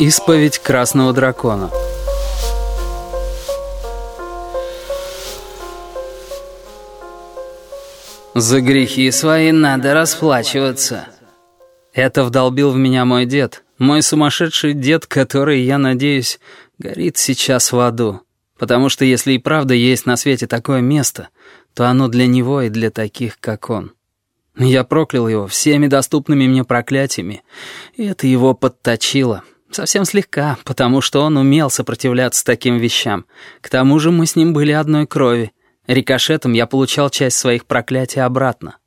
Исповедь Красного Дракона «За грехи свои надо расплачиваться». Это вдолбил в меня мой дед, мой сумасшедший дед, который, я надеюсь, горит сейчас в аду. Потому что если и правда есть на свете такое место, то оно для него и для таких, как он. Я проклял его всеми доступными мне проклятиями, и это его подточило. Совсем слегка, потому что он умел сопротивляться таким вещам. К тому же мы с ним были одной крови. Рикошетом я получал часть своих проклятий обратно.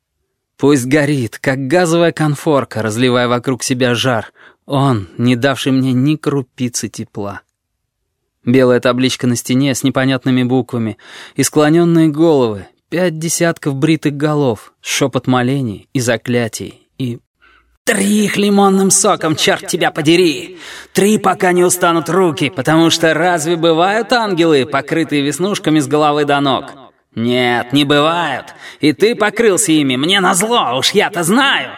Пусть горит, как газовая конфорка, разливая вокруг себя жар. Он, не давший мне ни крупицы тепла. Белая табличка на стене с непонятными буквами и склоненные головы, пять десятков бритых голов, шепот молений и заклятий, Три их лимонным соком, черт тебя подери! Три, пока не устанут руки, потому что разве бывают ангелы, покрытые веснушками с головы до ног? Нет, не бывают. И ты покрылся ими, мне назло, уж я-то знаю.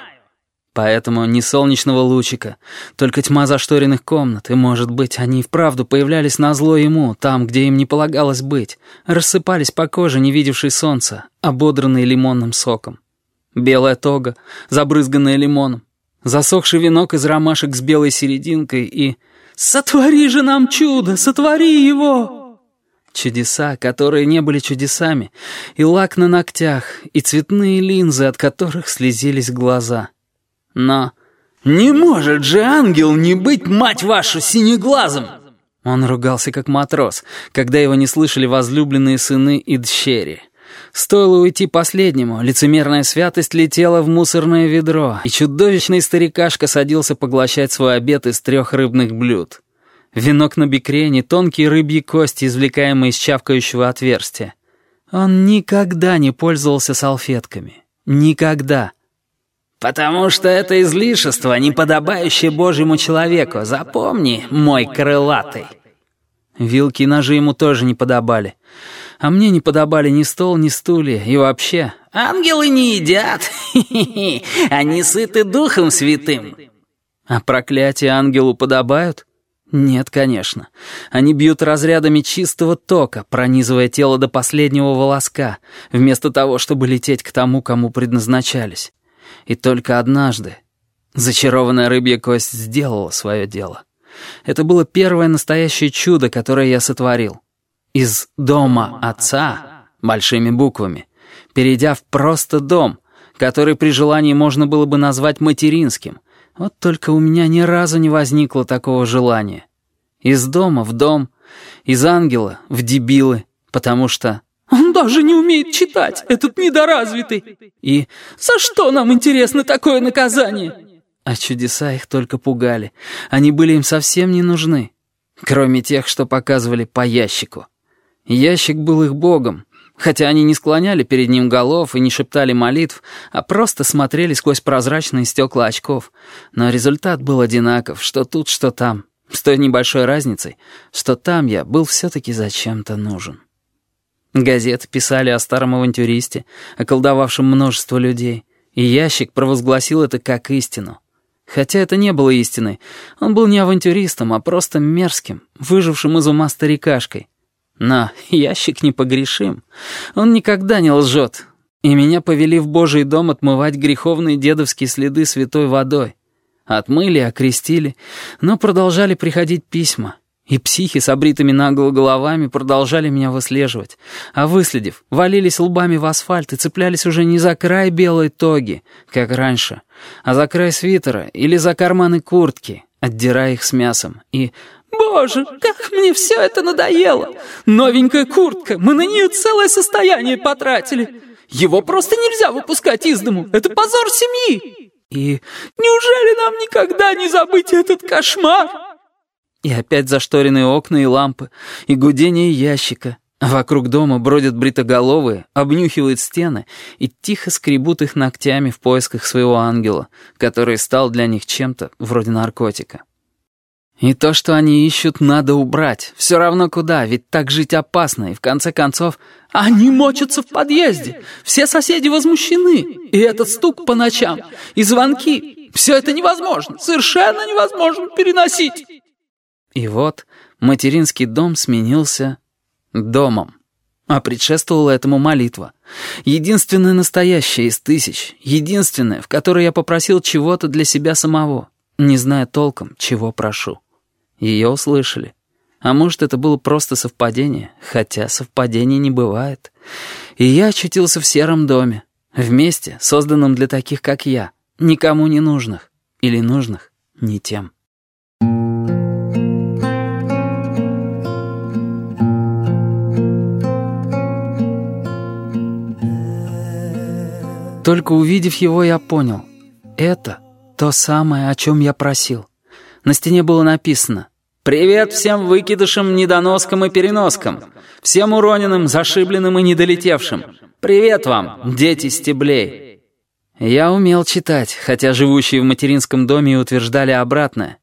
Поэтому ни солнечного лучика, только тьма зашторенных комнат, и, может быть, они и вправду появлялись назло ему, там, где им не полагалось быть, рассыпались по коже, не видевшей солнца, ободранные лимонным соком. Белая тога, забрызганная лимоном, засохший венок из ромашек с белой серединкой и «Сотвори же нам чудо, сотвори его!» Чудеса, которые не были чудесами, и лак на ногтях, и цветные линзы, от которых слезились глаза. Но «Не может же ангел не быть, мать вашу, синеглазом!» Он ругался как матрос, когда его не слышали возлюбленные сыны и дщери. Стоило уйти последнему, лицемерная святость летела в мусорное ведро, и чудовищный старикашка садился поглощать свой обед из трех рыбных блюд. Венок на бикрене, тонкие рыбьи кости, извлекаемые из чавкающего отверстия. Он никогда не пользовался салфетками. Никогда. «Потому что это излишество, неподобающее Божьему человеку. Запомни, мой крылатый». Вилки и ножи ему тоже не подобали. А мне не подобали ни стол, ни стулья, и вообще... «Ангелы не едят, они сыты Духом Святым». А проклятия ангелу подобают? Нет, конечно. Они бьют разрядами чистого тока, пронизывая тело до последнего волоска, вместо того, чтобы лететь к тому, кому предназначались. И только однажды зачарованная рыбья кость сделала свое дело. Это было первое настоящее чудо, которое я сотворил. Из «дома отца» большими буквами, перейдя в просто «дом», который при желании можно было бы назвать материнским. Вот только у меня ни разу не возникло такого желания. Из дома в дом, из ангела в дебилы, потому что... «Он даже не умеет читать, этот недоразвитый!» И «За что нам, интересно, такое наказание?» А чудеса их только пугали. Они были им совсем не нужны. Кроме тех, что показывали по ящику. Ящик был их богом, хотя они не склоняли перед ним голов и не шептали молитв, а просто смотрели сквозь прозрачные стекла очков. Но результат был одинаков, что тут, что там, с той небольшой разницей, что там я был все-таки зачем-то нужен. Газеты писали о старом авантюристе, околдовавшем множество людей, и ящик провозгласил это как истину. Хотя это не было истиной, он был не авантюристом, а просто мерзким, выжившим из ума старикашкой, но ящик непогрешим. Он никогда не лжет. И меня повели в Божий дом отмывать греховные дедовские следы святой водой. Отмыли, окрестили, но продолжали приходить письма. И психи с обритыми наголо головами продолжали меня выслеживать. А выследив, валились лбами в асфальт и цеплялись уже не за край белой тоги, как раньше, а за край свитера или за карманы куртки, отдирая их с мясом. И «Боже, как мне все это надоело! Новенькая куртка, мы на нее целое состояние потратили. Его просто нельзя выпускать из дому, это позор семьи!» И «Неужели нам никогда не забыть этот кошмар?» И опять зашторенные окна и лампы, и гудение ящика. Вокруг дома бродят бритоголовые, обнюхивают стены и тихо скребут их ногтями в поисках своего ангела, который стал для них чем-то вроде наркотика. И то, что они ищут, надо убрать. Все равно куда, ведь так жить опасно, и в конце концов... Они мочатся в подъезде, все соседи возмущены, и этот стук по ночам, и звонки. Все это невозможно, совершенно невозможно переносить. И вот материнский дом сменился домом. А предшествовала этому молитва. Единственная настоящая из тысяч, единственная, в которой я попросил чего-то для себя самого, не зная толком, чего прошу. Ее услышали. А может, это было просто совпадение, хотя совпадений не бывает. И я очутился в сером доме, вместе, созданном для таких, как я, никому не нужных, или нужных не тем. Только увидев его, я понял. Это то самое, о чем я просил. На стене было написано «Привет всем выкидышам, недоноскам и переноскам, всем уроненным, зашибленным и недолетевшим. Привет вам, дети стеблей». Я умел читать, хотя живущие в материнском доме утверждали обратное.